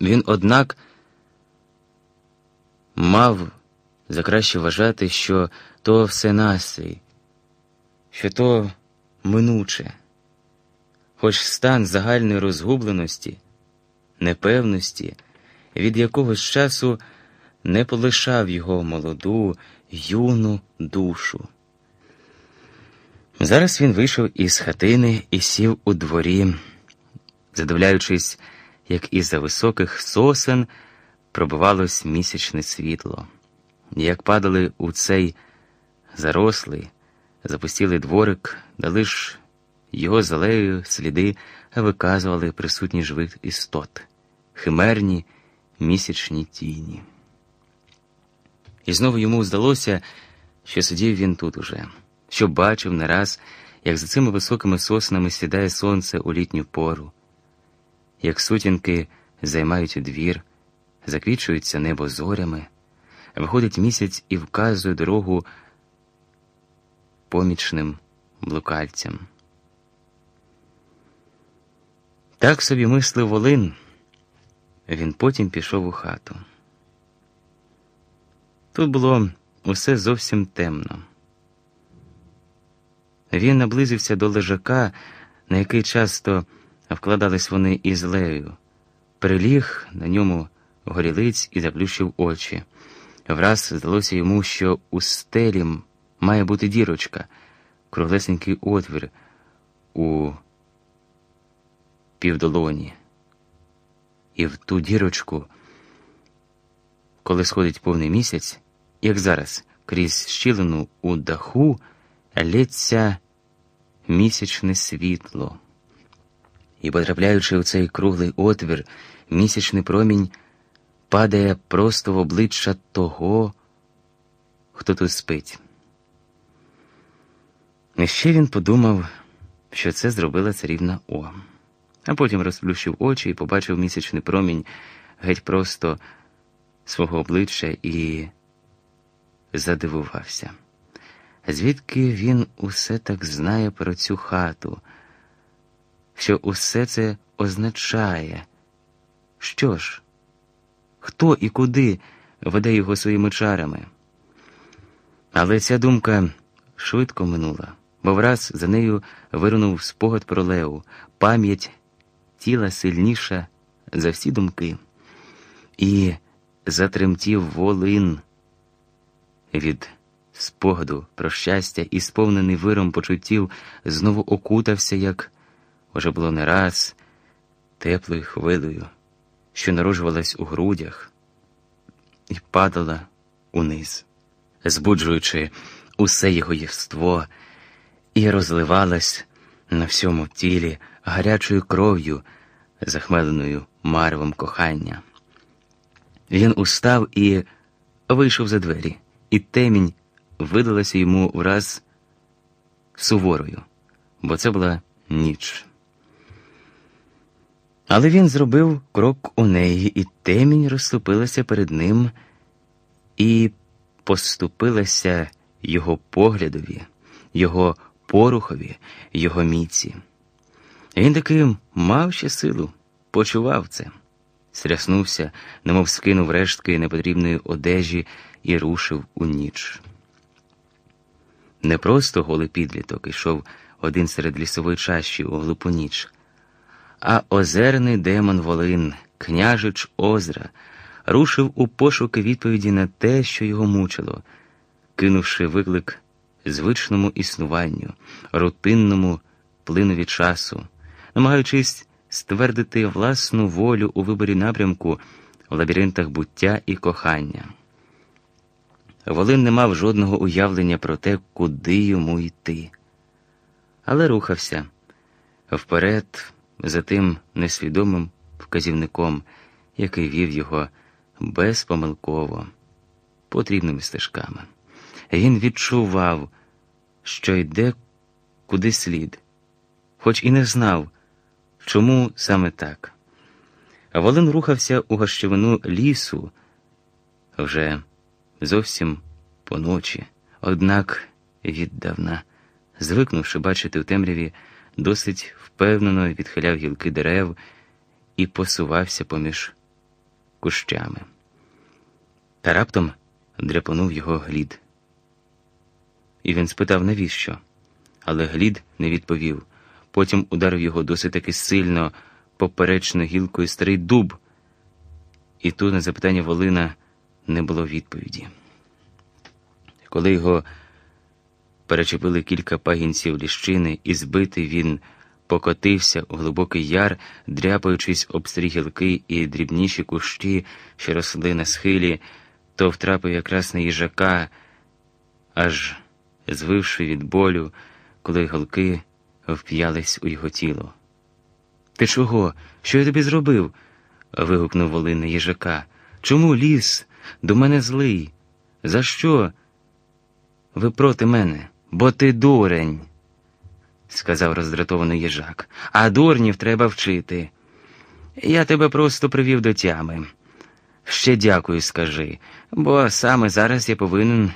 Він, однак, мав за краще вважати, що то все настрій, що то минуче, хоч стан загальної розгубленості, непевності, від якогось часу не полишав його молоду, юну душу. Зараз він вийшов із хатини і сів у дворі, задивляючись, як із за високих сосен пробивалось місячне світло, як падали у цей зарослий, запустілий дворик, де лиш його залею сліди виказували присутні живих істот, химерні місячні тіні. І знову йому здалося, що сидів він тут уже, що бачив не раз, як за цими високими соснами сідає сонце у літню пору, як сутінки займають двір, заквічується небо зорями, виходить місяць і вказує дорогу помічним блукальцям. Так собі мислив Волин. Він потім пішов у хату. Тут було усе зовсім темно. Він наблизився до лежака, на який часто вкладались вони із лею, приліг на ньому горілиць і заплющив очі. Враз здалося йому, що у стелі має бути дірочка, круглесенький отвір у півдолоні. І в ту дірочку, коли сходить повний місяць, як зараз, крізь щілину у даху лється місячне світло. І, потрапляючи у цей круглий отвір, місячний промінь падає просто в обличчя того, хто тут спить. І ще він подумав, що це зробила царівна О, а потім розплющив очі і побачив місячний промінь геть просто свого обличчя і задивувався. Звідки він усе так знає про цю хату, що усе це означає? Що ж, хто і куди веде його своїми чарами? Але ця думка швидко минула, бо враз за нею вирунув спогад про Леу, пам'ять тіла сильніша за всі думки, і затремтів волин від спогаду про щастя і сповнений виром почуттів знову окутався, як уже було не раз, теплою хвилею, що народжувалась у грудях і падала униз, збуджуючи усе його єство, і розливалась на всьому тілі гарячою кров'ю, захмеленою марвом кохання. Він устав і вийшов за двері, і темінь видалася йому враз суворою, бо це була ніч. Але він зробив крок у неї, і темінь розступилася перед ним і поступилася його поглядові, його порухові, його міці. Він таки мав ще силу, почував це, стряснувся, немов скинув рештки непотрібної одежі і рушив у ніч. Не просто голий підліток ішов один серед лісової чащі у глупу ніч, а озерний демон Волин, княжич Озра, рушив у пошуки відповіді на те, що його мучило, кинувши виклик звичному існуванню, рутинному плинові часу, намагаючись ствердити власну волю у виборі напрямку в лабіринтах буття і кохання. Волин не мав жодного уявлення про те, куди йому йти, але рухався вперед за тим несвідомим вказівником, який вів його безпомилково, потрібними стежками. Він відчував, що йде куди слід, хоч і не знав, чому саме так. Волин рухався у гощовину лісу вже зовсім поночі, однак віддавна, звикнувши бачити в темряві, досить впевнено відхиляв гілки дерев і посувався поміж кущами. Та раптом дряпонув його глід. І він спитав, навіщо? Але глід не відповів. Потім ударив його досить таки сильно поперечно гілкою старий дуб, і тут на запитання Волина не було відповіді. Коли його перечепили кілька пагінців ліщини, і збитий він покотився у глибокий яр, дряпаючись об старі гілки і дрібніші кущі, що росли на схилі, то втрапив якраз на їжака, аж звивши від болю, коли голки вп'ялись у його тіло. Ти чого? Що я тобі зробив? вигукнув Волин їжака. Чому ліс? До мене злий? За що? Ви проти мене, бо ти дурень, сказав роздратований їжак. А дурнів треба вчити. Я тебе просто привів до тями. Ще дякую, скажи, бо саме зараз я повинен